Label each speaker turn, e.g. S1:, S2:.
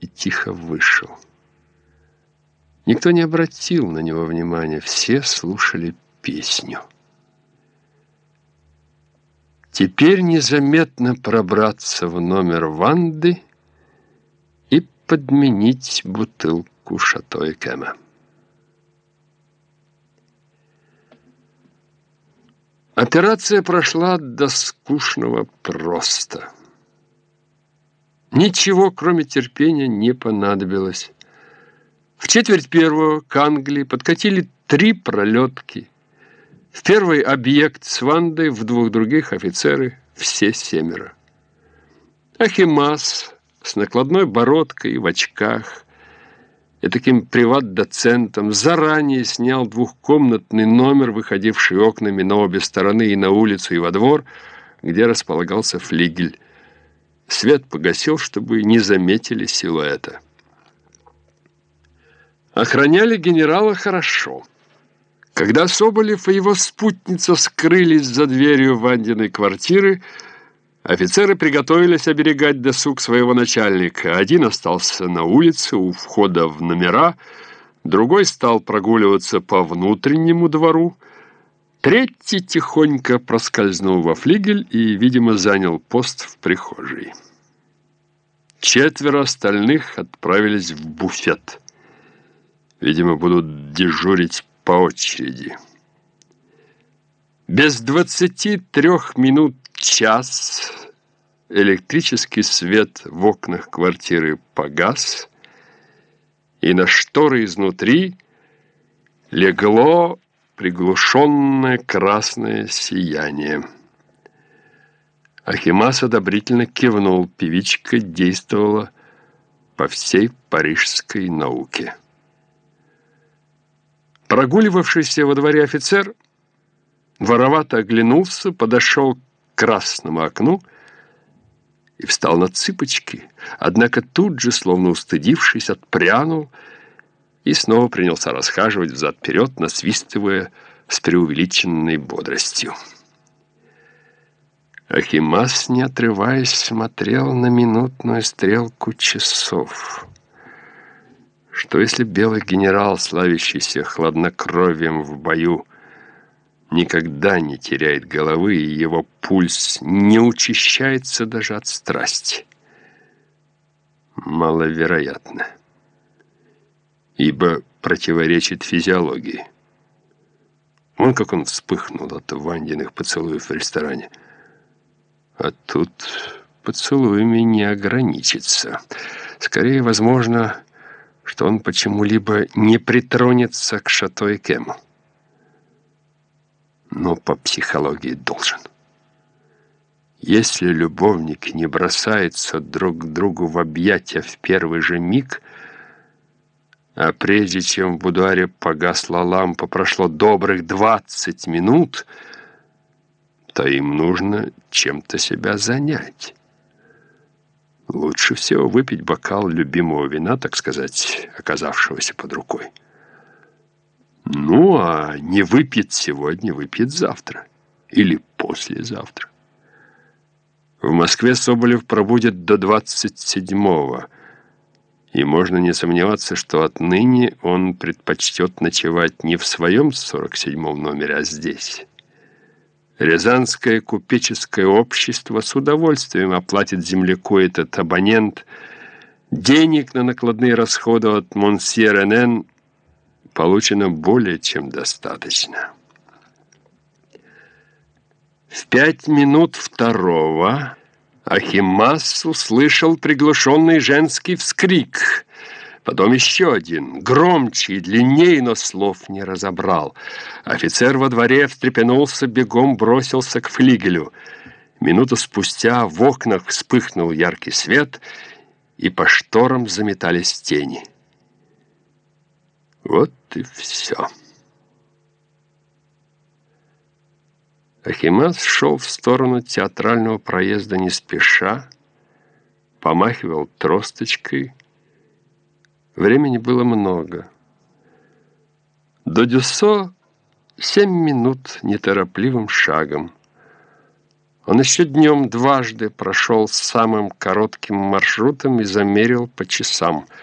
S1: и тихо вышел. Никто не обратил на него внимания, все слушали песню. Теперь незаметно пробраться в номер Ванды и подменить бутылку Шато Кэма. Операция прошла до скучного просто. Ничего, кроме терпения, не понадобилось. В четверть первого к Англии подкатили три пролетки. В первый объект с Вандой, в двух других офицеры, все семеро. Ахимас с накладной бородкой в очках – и таким приват-доцентом заранее снял двухкомнатный номер, выходивший окнами на обе стороны и на улицу, и во двор, где располагался флигель. Свет погасил, чтобы не заметили силуэта. Охраняли генерала хорошо. Когда Соболев и его спутница скрылись за дверью Вандиной квартиры, Офицеры приготовились оберегать досуг своего начальника. Один остался на улице у входа в номера, другой стал прогуливаться по внутреннему двору, третий тихонько проскользнул во флигель и, видимо, занял пост в прихожей. Четверо остальных отправились в буфет. Видимо, будут дежурить по очереди. Без двадцати трех минут час электрический свет в окнах квартиры погас, и на шторы изнутри легло приглушенное красное сияние. Ахимас одобрительно кивнул, певичка действовала по всей парижской науке. Прогуливавшийся во дворе офицер воровато оглянулся, подошел к красному окну и встал на цыпочки, однако тут же, словно устыдившись, отпрянул и снова принялся расхаживать взад-вперед, насвистывая с преувеличенной бодростью. Ахимас, не отрываясь, смотрел на минутную стрелку часов. Что если белый генерал, славящийся хладнокровием в бою, никогда не теряет головы, и его пульс не учащается даже от страсти. Маловероятно, ибо противоречит физиологии. Вон как он вспыхнул от Вандиных поцелуев в ресторане. А тут поцелуями не ограничится. Скорее, возможно, что он почему-либо не притронется к Шато и Кему но по психологии должен. Если любовники не бросаются друг к другу в объятия в первый же миг, а прежде чем в будуаре погасла лампа, прошло добрых двадцать минут, то им нужно чем-то себя занять. Лучше всего выпить бокал любимого вина, так сказать, оказавшегося под рукой. Ну, а не выпьет сегодня, выпьет завтра. Или послезавтра. В Москве Соболев пробудет до 27-го. И можно не сомневаться, что отныне он предпочтет ночевать не в своем 47-м номере, а здесь. Рязанское купеческое общество с удовольствием оплатит земляку этот абонент. Денег на накладные расходы от Монсье Ренен – получено более чем достаточно. В пять минут второго Ахимас услышал приглушенный женский вскрик. Потом еще один, громче и длиннее, но слов не разобрал. Офицер во дворе встрепенулся, бегом бросился к флигелю. Минуту спустя в окнах вспыхнул яркий свет, и по шторам заметались тени. Вот и все. Ахимас шел в сторону театрального проезда не спеша, помахивал тросточкой. Времени было много. До Дюссо семь минут неторопливым шагом. Он еще днем дважды прошел самым коротким маршрутом и замерил по часам –